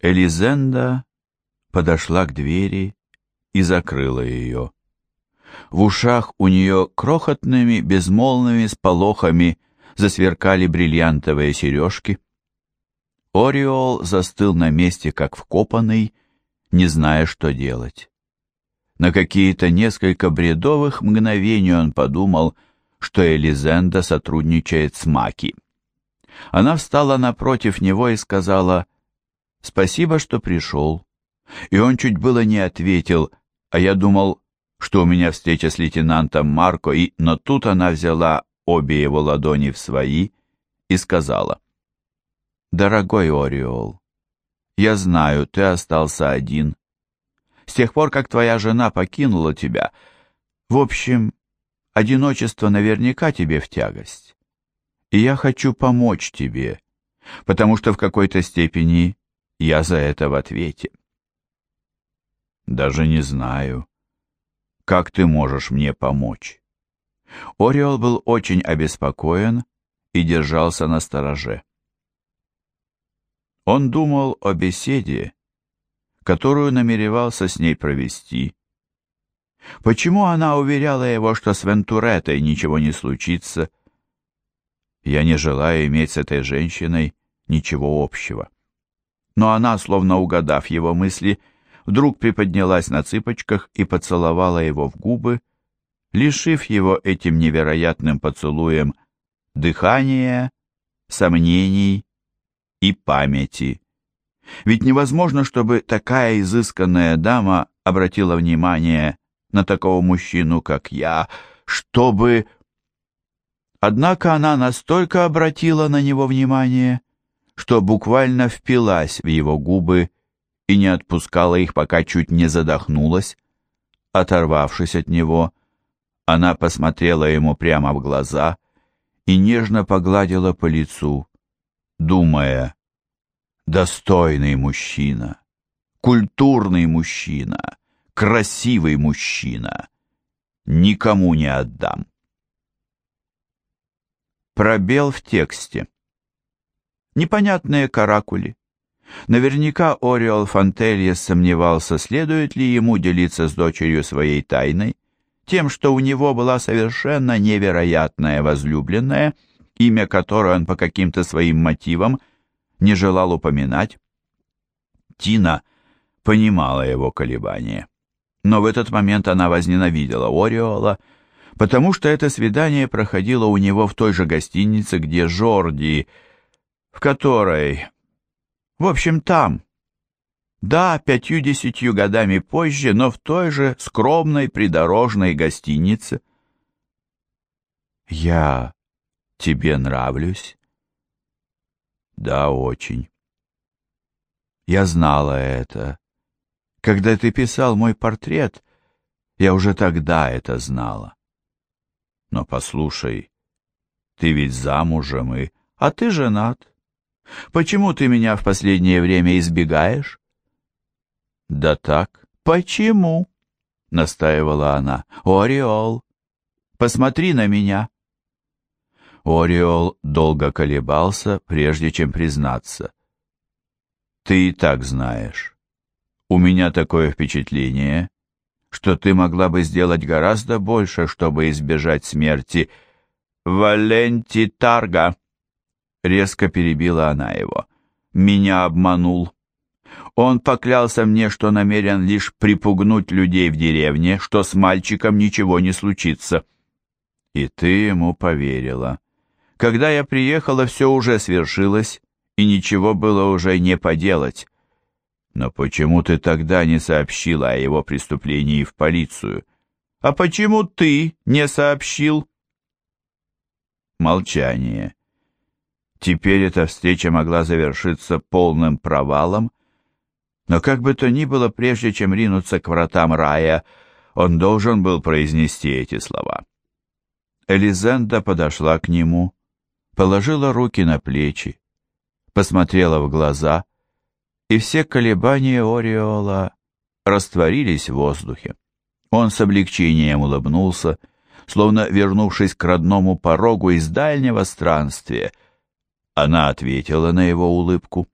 Элизенда подошла к двери и закрыла ее. В ушах у нее крохотными, безмолвными сполохами засверкали бриллиантовые сережки. Ориол застыл на месте, как вкопанный, не зная, что делать. На какие-то несколько бредовых мгновений он подумал, что Элизенда сотрудничает с Маки. Она встала напротив него и сказала «Спасибо, что пришел». И он чуть было не ответил, а я думал, что у меня встреча с лейтенантом Марко, и... но тут она взяла обе его ладони в свои и сказала «Дорогой Ориол, я знаю, ты остался один. С тех пор, как твоя жена покинула тебя, в общем, одиночество наверняка тебе в тягость. И я хочу помочь тебе, потому что в какой-то степени я за это в ответе. Даже не знаю, как ты можешь мне помочь. Ориол был очень обеспокоен и держался на стороже. Он думал о беседе, которую намеревался с ней провести. Почему она уверяла его, что с Вентуретой ничего не случится? Я не желаю иметь с этой женщиной ничего общего. Но она, словно угадав его мысли, вдруг приподнялась на цыпочках и поцеловала его в губы, лишив его этим невероятным поцелуем дыхания, сомнений и памяти. Ведь невозможно, чтобы такая изысканная дама обратила внимание на такого мужчину, как я, чтобы... Однако она настолько обратила на него внимание, что буквально впилась в его губы и не отпускала их, пока чуть не задохнулась. Оторвавшись от него, она посмотрела ему прямо в глаза и нежно погладила по лицу, думая, «Достойный мужчина, культурный мужчина, красивый мужчина, никому не отдам». Пробел в тексте. Непонятные каракули. Наверняка Ориол Фантелье сомневался, следует ли ему делиться с дочерью своей тайной, тем, что у него была совершенно невероятная возлюбленная, имя которой он по каким-то своим мотивам не желал упоминать. Тина понимала его колебания, но в этот момент она возненавидела Ориола, потому что это свидание проходило у него в той же гостинице, где Жорди, в которой в общем, там. Да, пятью-десятью годами позже, но в той же скромной придорожной гостинице. Я тебе нравлюсь? Да, очень. Я знала это. Когда ты писал мой портрет, я уже тогда это знала. Но послушай, ты ведь замужем и... А ты женат. Почему ты меня в последнее время избегаешь?» «Да так». «Почему?» — настаивала она. «Ореол, посмотри на меня». Ореол долго колебался, прежде чем признаться. «Ты и так знаешь. У меня такое впечатление, что ты могла бы сделать гораздо больше, чтобы избежать смерти. Валенти Тарга!» Резко перебила она его. «Меня обманул. Он поклялся мне, что намерен лишь припугнуть людей в деревне, что с мальчиком ничего не случится». И ты ему поверила. Когда я приехала, все уже свершилось, и ничего было уже не поделать. Но почему ты тогда не сообщила о его преступлении в полицию? А почему ты не сообщил? Молчание. Теперь эта встреча могла завершиться полным провалом, но как бы то ни было, прежде чем ринуться к вратам рая, он должен был произнести эти слова. Элизенда подошла к нему, положила руки на плечи, посмотрела в глаза, и все колебания Ореола растворились в воздухе. Он с облегчением улыбнулся, словно вернувшись к родному порогу из дальнего странствия — она ответила на его улыбку,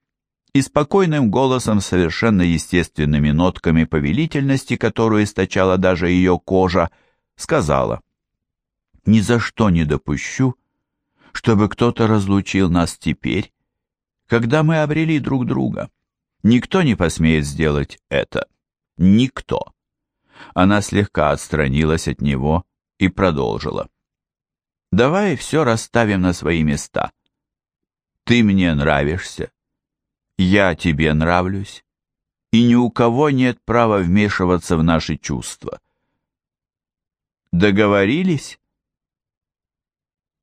и спокойным голосом совершенно естественными нотками повелительности, которую источала даже ее кожа, сказала «Ни за что не допущу, чтобы кто-то разлучил нас теперь, когда мы обрели друг друга. Никто не посмеет сделать это. Никто». Она слегка отстранилась от него и продолжила. «Давай все расставим на свои места. Ты мне нравишься, я тебе нравлюсь, и ни у кого нет права вмешиваться в наши чувства. Договорились?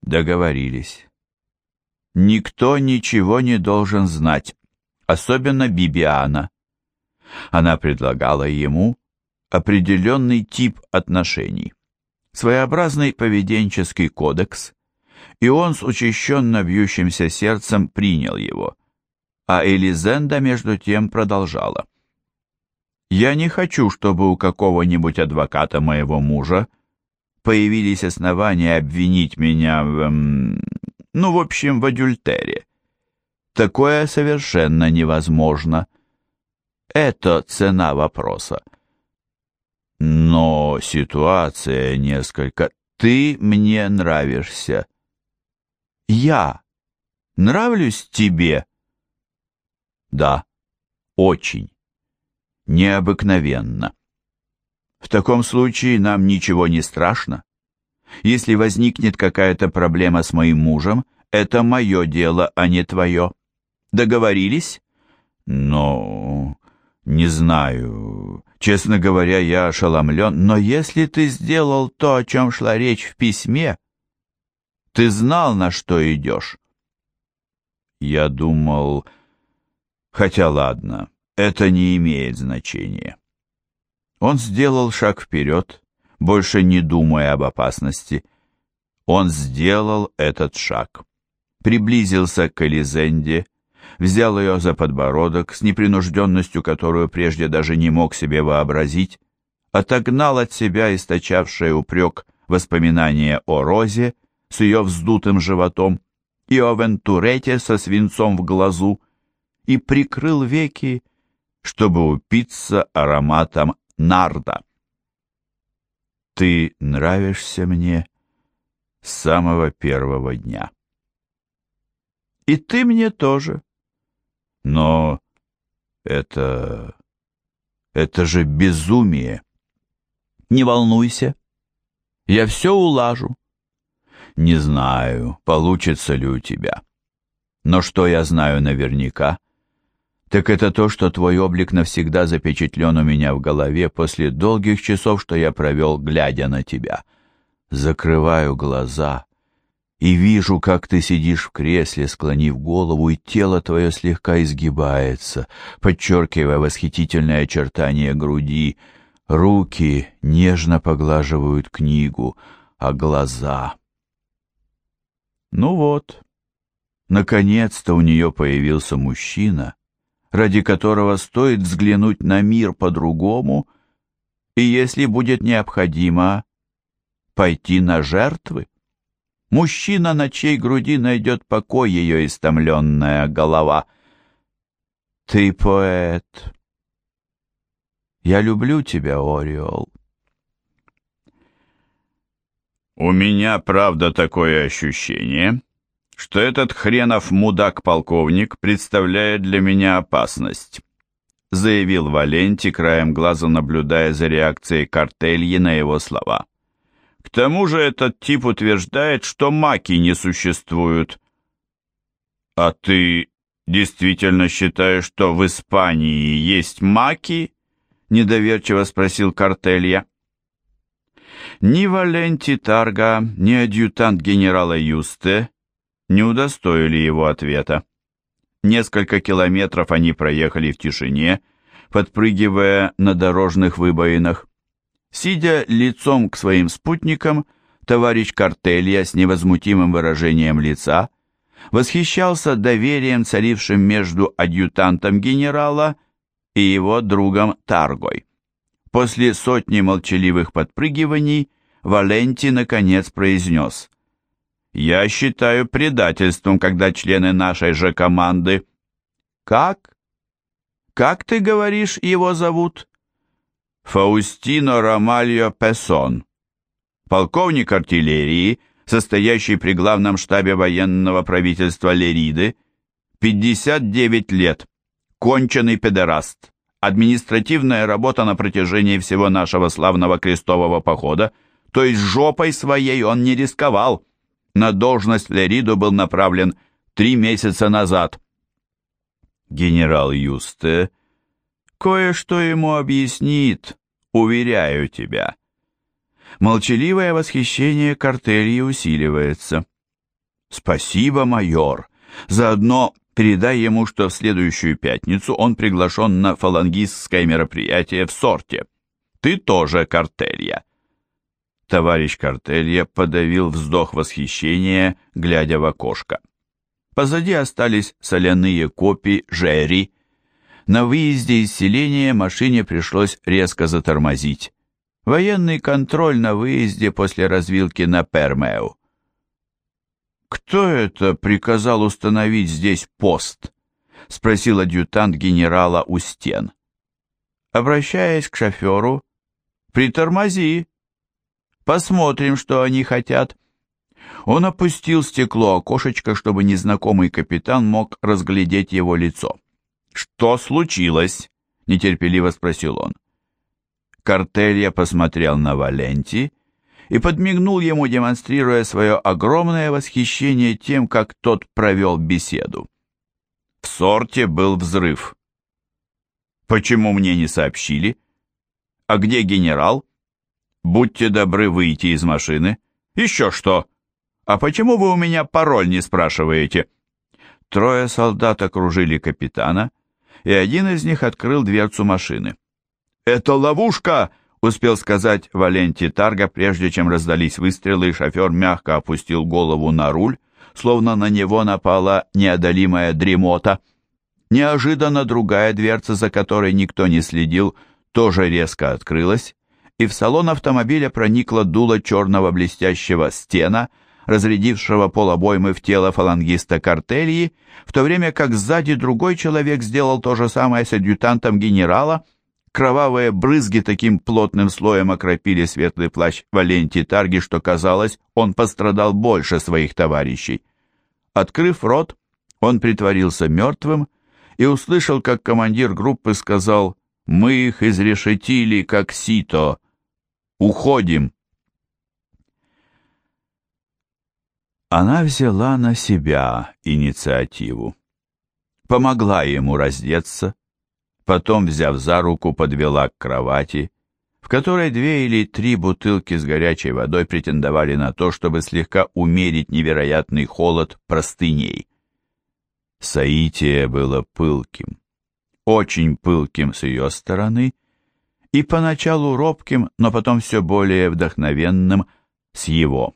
Договорились. Никто ничего не должен знать, особенно Бибиана. Она предлагала ему определенный тип отношений, своеобразный поведенческий кодекс, и он с учащенно бьющимся сердцем принял его а Элизенда между тем продолжала. «Я не хочу, чтобы у какого-нибудь адвоката моего мужа появились основания обвинить меня в... Эм, ну, в общем, в адюльтере. Такое совершенно невозможно. Это цена вопроса. Но ситуация несколько... Ты мне нравишься. Я нравлюсь тебе?» Да, очень. Необыкновенно. В таком случае нам ничего не страшно. Если возникнет какая-то проблема с моим мужем, это мое дело, а не твое. Договорились? Но... не знаю. Честно говоря, я ошеломлен. Но если ты сделал то, о чем шла речь в письме, ты знал, на что идешь. Я думал... Хотя ладно, это не имеет значения. Он сделал шаг вперед, больше не думая об опасности. Он сделал этот шаг. Приблизился к Элизенде, взял ее за подбородок с непринужденностью, которую прежде даже не мог себе вообразить, отогнал от себя источавшее упрек воспоминания о Розе с ее вздутым животом и о Вентурете со свинцом в глазу, и прикрыл веки, чтобы упиться ароматом нарда. Ты нравишься мне с самого первого дня. И ты мне тоже. Но это... это же безумие. Не волнуйся, я все улажу. Не знаю, получится ли у тебя. Но что я знаю наверняка — так это то, что твой облик навсегда запечатлен у меня в голове после долгих часов, что я провел, глядя на тебя. Закрываю глаза и вижу, как ты сидишь в кресле, склонив голову, и тело твое слегка изгибается, подчеркивая восхитительное очертание груди. Руки нежно поглаживают книгу, а глаза... Ну вот, наконец-то у нее появился мужчина, ради которого стоит взглянуть на мир по-другому, и если будет необходимо, пойти на жертвы. Мужчина, на чьей груди найдет покой ее истомленная голова. Ты поэт. Я люблю тебя, Ориол. У меня, правда, такое ощущение, что этот хренов мудак-полковник представляет для меня опасность», заявил Валенти, краем глаза наблюдая за реакцией картельи на его слова. «К тому же этот тип утверждает, что маки не существуют». «А ты действительно считаешь, что в Испании есть маки?» недоверчиво спросил картелья. Ни Валенти Тарга, ни адъютант генерала Юсте не удостоили его ответа. Несколько километров они проехали в тишине, подпрыгивая на дорожных выбоинах. Сидя лицом к своим спутникам, товарищ Картелья с невозмутимым выражением лица восхищался доверием, царившим между адъютантом генерала и его другом Таргой. После сотни молчаливых подпрыгиваний Валенти наконец произнес я считаю предательством, когда члены нашей же команды... Как? Как ты говоришь, его зовут? Фаустино Ромальо Пессон, полковник артиллерии, состоящий при главном штабе военного правительства Лериды, 59 лет, конченый педераст. Административная работа на протяжении всего нашего славного крестового похода, то есть жопой своей он не рисковал. На должность Лериду был направлен три месяца назад. Генерал Юсте кое-что ему объяснит, уверяю тебя. Молчаливое восхищение картелью усиливается. Спасибо, майор. Заодно передай ему, что в следующую пятницу он приглашен на фалангистское мероприятие в сорте. Ты тоже картелья. Товарищ Картелья подавил вздох восхищения, глядя в окошко. Позади остались соляные копи Жерри. На выезде из селения машине пришлось резко затормозить. Военный контроль на выезде после развилки на Пермеу. «Кто это приказал установить здесь пост?» — спросил адъютант генерала у стен. Обращаясь к шоферу, «Притормози. Посмотрим, что они хотят». Он опустил стекло окошечко, чтобы незнакомый капитан мог разглядеть его лицо. «Что случилось?» — нетерпеливо спросил он. Картелья посмотрел на Валенти и подмигнул ему, демонстрируя свое огромное восхищение тем, как тот провел беседу. В сорте был взрыв. «Почему мне не сообщили? А где генерал? Будьте добры выйти из машины. Еще что? А почему вы у меня пароль не спрашиваете?» Трое солдат окружили капитана, и один из них открыл дверцу машины. «Это ловушка!» — успел сказать Валенти Тарга, прежде чем раздались выстрелы, и шофер мягко опустил голову на руль, словно на него напала неодолимая дремота. Неожиданно другая дверца, за которой никто не следил, тоже резко открылась, и в салон автомобиля проникло дуло черного блестящего стена, разрядившего полобоймы в тело фалангиста Картельи, в то время как сзади другой человек сделал то же самое с адъютантом генерала — Кровавые брызги таким плотным слоем окропили светлый плащ Валенти Тарги, что казалось, он пострадал больше своих товарищей. Открыв рот, он притворился мертвым и услышал, как командир группы сказал «Мы их изрешетили, как сито. Уходим». Она взяла на себя инициативу. Помогла ему раздеться, потом, взяв за руку, подвела к кровати, в которой две или три бутылки с горячей водой претендовали на то, чтобы слегка умерить невероятный холод простыней. Саития было пылким, очень пылким с ее стороны и поначалу робким, но потом все более вдохновенным с его.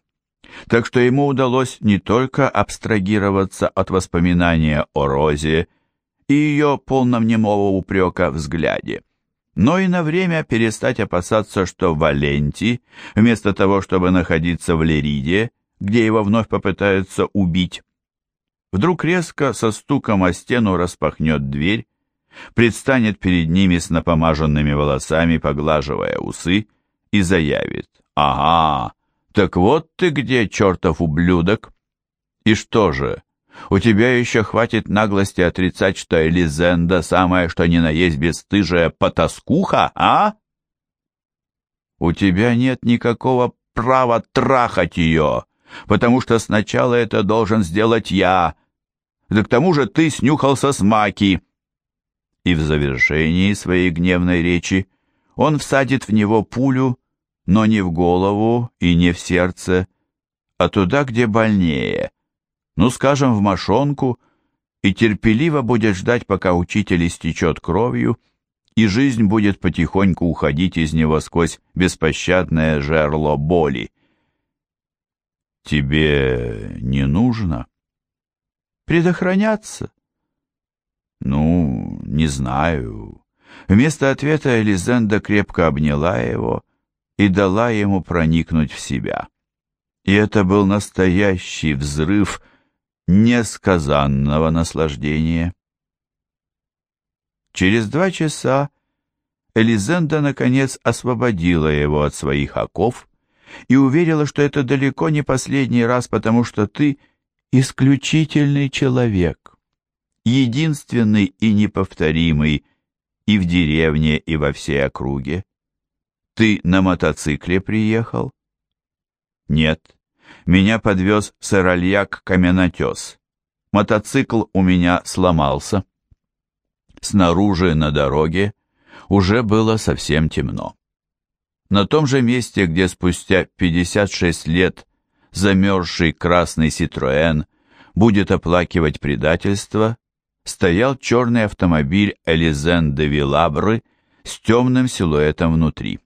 Так что ему удалось не только абстрагироваться от воспоминания о Розе, и ее полном немого упрека взгляде, но и на время перестать опасаться, что Валенти, вместо того, чтобы находиться в Лериде, где его вновь попытаются убить, вдруг резко со стуком о стену распахнет дверь, предстанет перед ними с напомаженными волосами, поглаживая усы, и заявит «Ага, так вот ты где, чертов ублюдок!» И что же, у тебя еще хватит наглости отрицать, что Элизенда самая что ни на есть бесстыжая потаскуха, а? У тебя нет никакого права трахать ее, потому что сначала это должен сделать я. Да к тому же ты снюхался с Маки. И в завершении своей гневной речи он всадит в него пулю, но не в голову и не в сердце, а туда, где больнее — ну, скажем, в мошонку, и терпеливо будет ждать, пока учитель истечет кровью, и жизнь будет потихоньку уходить из него сквозь беспощадное жерло боли. Тебе не нужно предохраняться? Ну, не знаю. Вместо ответа Элизенда крепко обняла его и дала ему проникнуть в себя. И это был настоящий взрыв, несказанного наслаждения. Через два часа Элизенда, наконец, освободила его от своих оков и уверила, что это далеко не последний раз, потому что ты исключительный человек, единственный и неповторимый и в деревне, и во всей округе. Ты на мотоцикле приехал? Нет, меня подвез сырольяк-каменотес. Мотоцикл у меня сломался. Снаружи на дороге уже было совсем темно. На том же месте, где спустя 56 лет замерзший красный Ситроэн будет оплакивать предательство, стоял черный автомобиль Элизен де Вилабры с темным силуэтом внутри.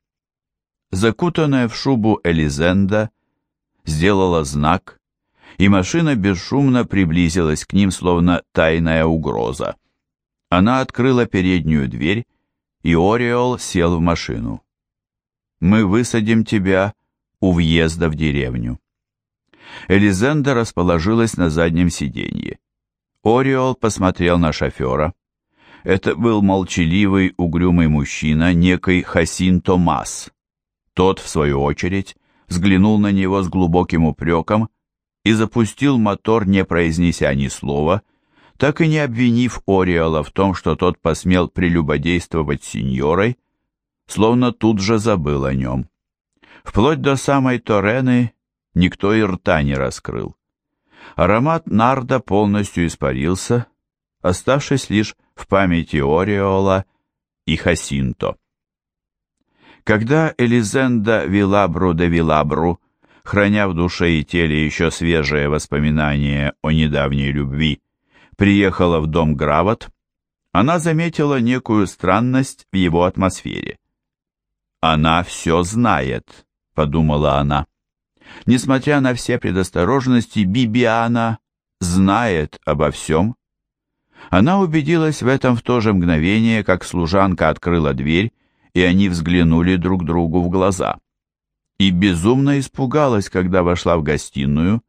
Закутанная в шубу Элизенда сделала знак, и машина бесшумно приблизилась к ним, словно тайная угроза. Она открыла переднюю дверь, и Ориол сел в машину. «Мы высадим тебя у въезда в деревню». Элизенда расположилась на заднем сиденье. Ориол посмотрел на шофера. Это был молчаливый, угрюмый мужчина, некий Хасин Томас. Тот, в свою очередь, взглянул на него с глубоким упреком и запустил мотор, не произнеся ни слова, так и не обвинив Ориола в том, что тот посмел прелюбодействовать с сеньорой, словно тут же забыл о нем. Вплоть до самой Торены никто и рта не раскрыл. Аромат нарда полностью испарился, оставшись лишь в памяти Ориола и Хасинто. Когда Элизенда Вилабру де Вилабру, храня в душе и теле еще свежие воспоминания о недавней любви, приехала в дом Гравот, она заметила некую странность в его атмосфере. «Она все знает», — подумала она. Несмотря на все предосторожности, Бибиана знает обо всем. Она убедилась в этом в то же мгновение, как служанка открыла дверь и они взглянули друг другу в глаза. И безумно испугалась, когда вошла в гостиную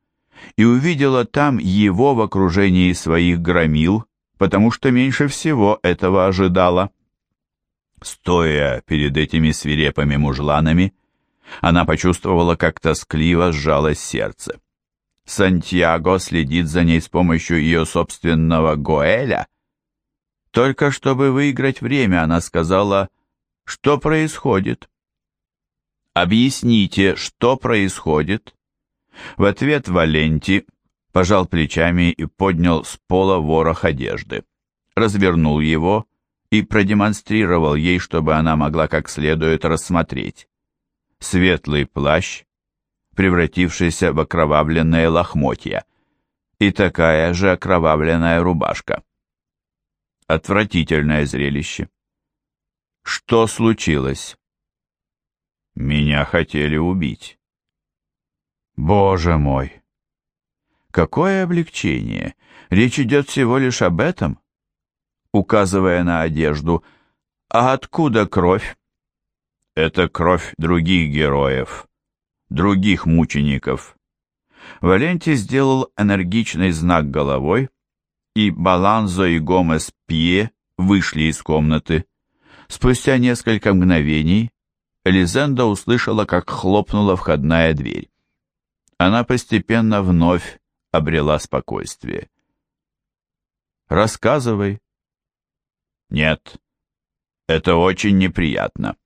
и увидела там его в окружении своих громил, потому что меньше всего этого ожидала. Стоя перед этими свирепыми мужланами, она почувствовала, как тоскливо сжалось сердце. Сантьяго следит за ней с помощью ее собственного Гоэля. Только чтобы выиграть время, она сказала что происходит? Объясните, что происходит? В ответ Валенти пожал плечами и поднял с пола ворох одежды. Развернул его и продемонстрировал ей, чтобы она могла как следует рассмотреть. Светлый плащ, превратившийся в окровавленное лохмотья, и такая же окровавленная рубашка. Отвратительное зрелище. Что случилось? Меня хотели убить. Боже мой! Какое облегчение! Речь идет всего лишь об этом? Указывая на одежду. А откуда кровь? Это кровь других героев, других мучеников. Валенти сделал энергичный знак головой, и Баланзо и Гомес Пье вышли из комнаты. Спустя несколько мгновений Элизенда услышала, как хлопнула входная дверь. Она постепенно вновь обрела спокойствие. «Рассказывай». «Нет, это очень неприятно».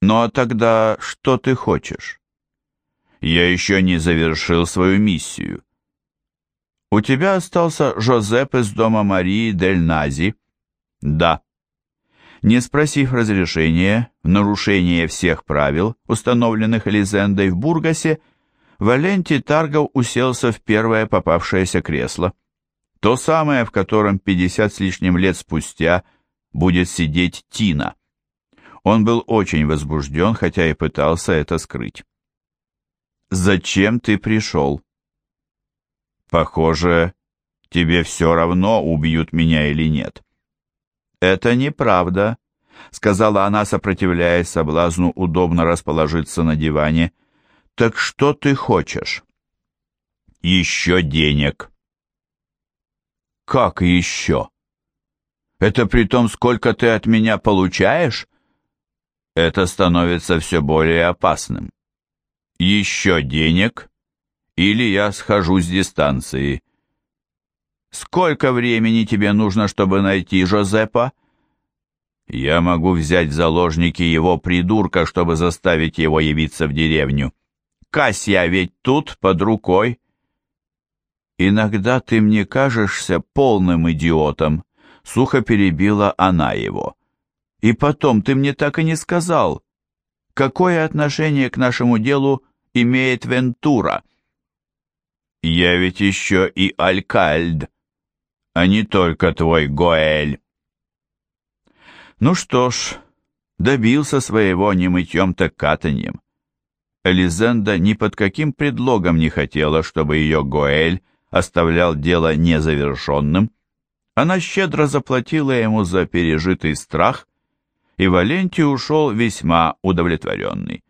«Ну а тогда что ты хочешь?» «Я еще не завершил свою миссию». «У тебя остался Жозеп из дома Марии Дель Нази?» «Да». Не спросив разрешения, в нарушение всех правил, установленных Элизендой в Бургасе, Валенти Таргов уселся в первое попавшееся кресло. То самое, в котором 50 с лишним лет спустя будет сидеть Тина. Он был очень возбужден, хотя и пытался это скрыть. «Зачем ты пришел?» «Похоже, тебе все равно, убьют меня или нет». «Это неправда», — сказала она, сопротивляясь соблазну удобно расположиться на диване. «Так что ты хочешь?» «Еще денег». «Как еще?» Это при том, сколько ты от меня получаешь? Это становится все более опасным. Еще денег, или я схожу с дистанции. Сколько времени тебе нужно, чтобы найти Жозепа? Я могу взять в заложники его придурка, чтобы заставить его явиться в деревню. Касья ведь тут, под рукой. Иногда ты мне кажешься полным идиотом, сухо перебила она его. И потом, ты мне так и не сказал, какое отношение к нашему делу имеет Вентура? Я ведь еще и Алькальд, а не только твой Гоэль. Ну что ж, добился своего не мытьем так катаньем. Элизенда ни под каким предлогом не хотела, чтобы ее Гоэль оставлял дело незавершенным. Она щедро заплатила ему за пережитый страх, и Валентий ушел весьма удовлетворенный.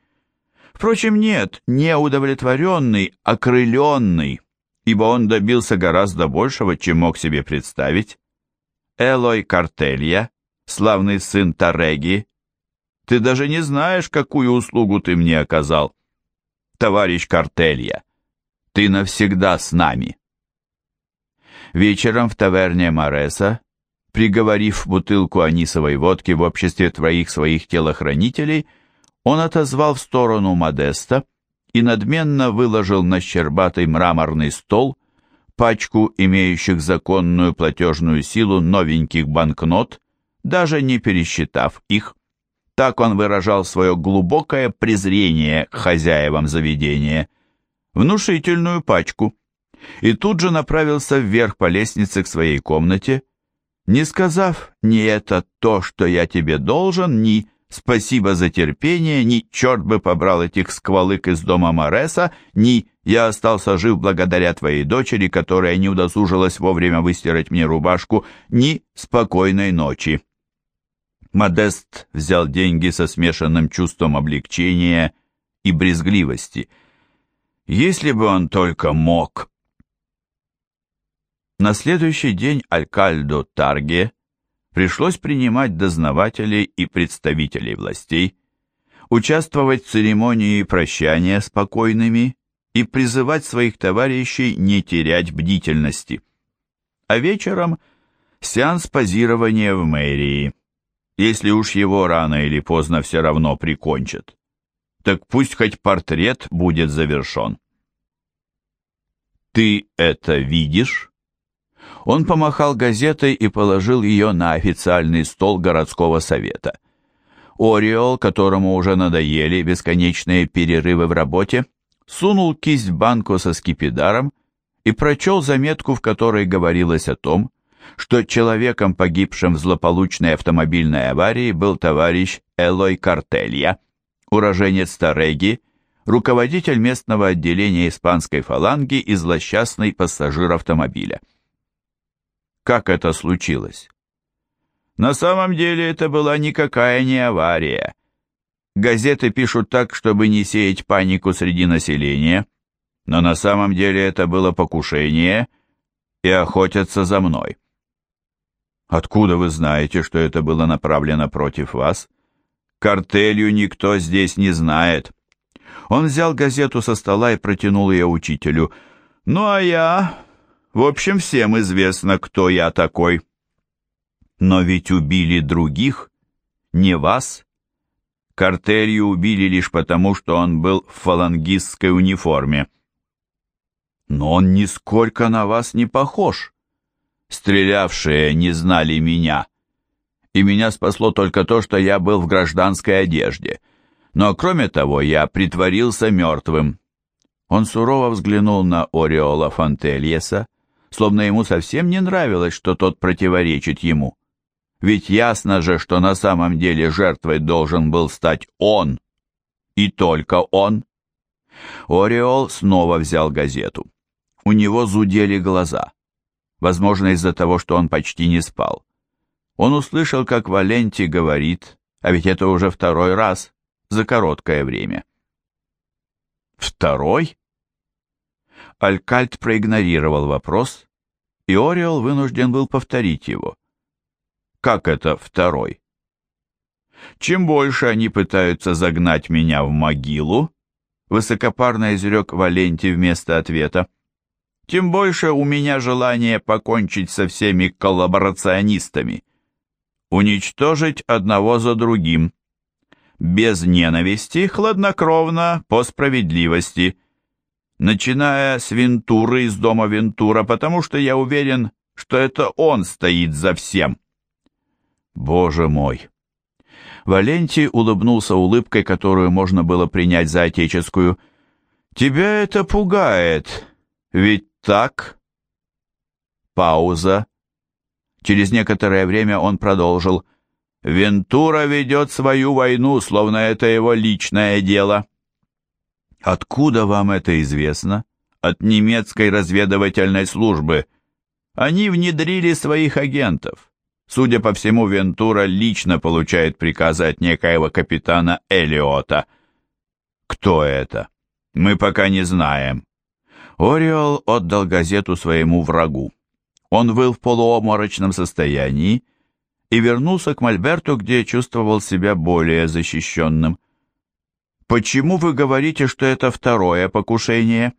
Впрочем, нет, не удовлетворенный, окрыленный, ибо он добился гораздо большего, чем мог себе представить. Элой Картелья славный сын Тареги, ты даже не знаешь, какую услугу ты мне оказал. Товарищ Картелья, ты навсегда с нами. Вечером в таверне Мореса, приговорив бутылку анисовой водки в обществе троих своих телохранителей, он отозвал в сторону Модеста и надменно выложил на щербатый мраморный стол пачку имеющих законную платежную силу новеньких банкнот даже не пересчитав их. Так он выражал свое глубокое презрение к хозяевам заведения. Внушительную пачку. И тут же направился вверх по лестнице к своей комнате, не сказав ни это то, что я тебе должен, ни спасибо за терпение, ни черт бы побрал этих сквалык из дома Мореса, ни я остался жив благодаря твоей дочери, которая не удосужилась вовремя выстирать мне рубашку, ни спокойной ночи. Модест взял деньги со смешанным чувством облегчения и брезгливости. Если бы он только мог. На следующий день Алькальдо Тарге пришлось принимать дознавателей и представителей властей, участвовать в церемонии прощания с покойными и призывать своих товарищей не терять бдительности. А вечером сеанс позирования в мэрии – если уж его рано или поздно все равно прикончат. Так пусть хоть портрет будет завершен. «Ты это видишь?» Он помахал газетой и положил ее на официальный стол городского совета. Ориол, которому уже надоели бесконечные перерывы в работе, сунул кисть в банку со скипидаром и прочел заметку, в которой говорилось о том, что человеком, погибшим в злополучной автомобильной аварии, был товарищ Элой Картелья, уроженец Тареги, руководитель местного отделения испанской фаланги и злосчастный пассажир автомобиля. Как это случилось? На самом деле это была никакая не авария. Газеты пишут так, чтобы не сеять панику среди населения, но на самом деле это было покушение и охотятся за мной. Откуда вы знаете, что это было направлено против вас? Картелью никто здесь не знает. Он взял газету со стола и протянул ее учителю. Ну а я... В общем, всем известно, кто я такой. Но ведь убили других, не вас. Картелью убили лишь потому, что он был в фалангистской униформе. Но он нисколько на вас не похож. Стрелявшие не знали меня. И меня спасло только то, что я был в гражданской одежде. Но кроме того, я притворился мертвым. Он сурово взглянул на Ореола Фонтельеса, словно ему совсем не нравилось, что тот противоречит ему. Ведь ясно же, что на самом деле жертвой должен был стать он. И только он. Ореол снова взял газету. У него зудели глаза возможно, из-за того, что он почти не спал. Он услышал, как Валенти говорит, а ведь это уже второй раз за короткое время. Второй? Алькальт проигнорировал вопрос, и Ориол вынужден был повторить его. Как это второй? Чем больше они пытаются загнать меня в могилу, высокопарно изрек Валентий вместо ответа, тем больше у меня желание покончить со всеми коллаборационистами, уничтожить одного за другим, без ненависти, хладнокровно, по справедливости, начиная с Вентуры из дома Вентура, потому что я уверен, что это он стоит за всем. Боже мой! Валентий улыбнулся улыбкой, которую можно было принять за отеческую. «Тебя это пугает, ведь так?» Пауза. Через некоторое время он продолжил. «Вентура ведет свою войну, словно это его личное дело». «Откуда вам это известно?» «От немецкой разведывательной службы. Они внедрили своих агентов. Судя по всему, Вентура лично получает приказы от некоего капитана Элиота. Кто это? Мы пока не знаем. Ориол отдал газету своему врагу. Он был в полуоморочном состоянии и вернулся к Мольберту, где чувствовал себя более защищенным. «Почему вы говорите, что это второе покушение?»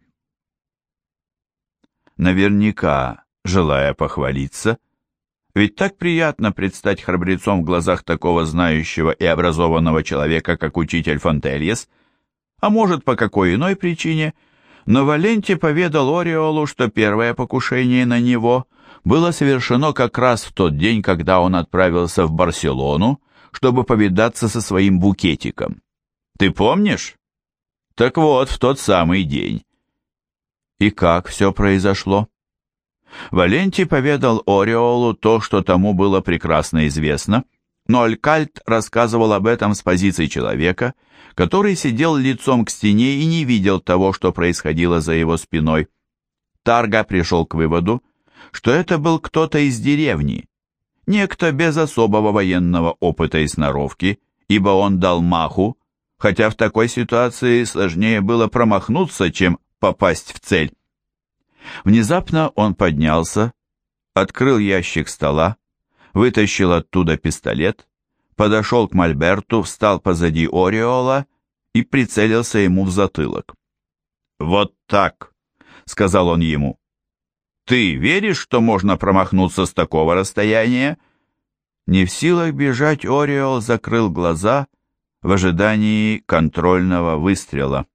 Наверняка, желая похвалиться, ведь так приятно предстать храбрецом в глазах такого знающего и образованного человека, как учитель Фонтельес, а может, по какой иной причине, но Валенти поведал Ореолу, что первое покушение на него было совершено как раз в тот день, когда он отправился в Барселону, чтобы повидаться со своим букетиком. Ты помнишь? Так вот, в тот самый день. И как все произошло? Валентий поведал Ореолу то, что тому было прекрасно известно, но Алькальт рассказывал об этом с позиции человека, который сидел лицом к стене и не видел того, что происходило за его спиной. Тарга пришел к выводу, что это был кто-то из деревни, некто без особого военного опыта и сноровки, ибо он дал маху, хотя в такой ситуации сложнее было промахнуться, чем попасть в цель. Внезапно он поднялся, открыл ящик стола, вытащил оттуда пистолет, подошел к Мольберту, встал позади Ореола и прицелился ему в затылок. «Вот так», — сказал он ему. «Ты веришь, что можно промахнуться с такого расстояния?» Не в силах бежать, Ореол закрыл глаза в ожидании контрольного выстрела.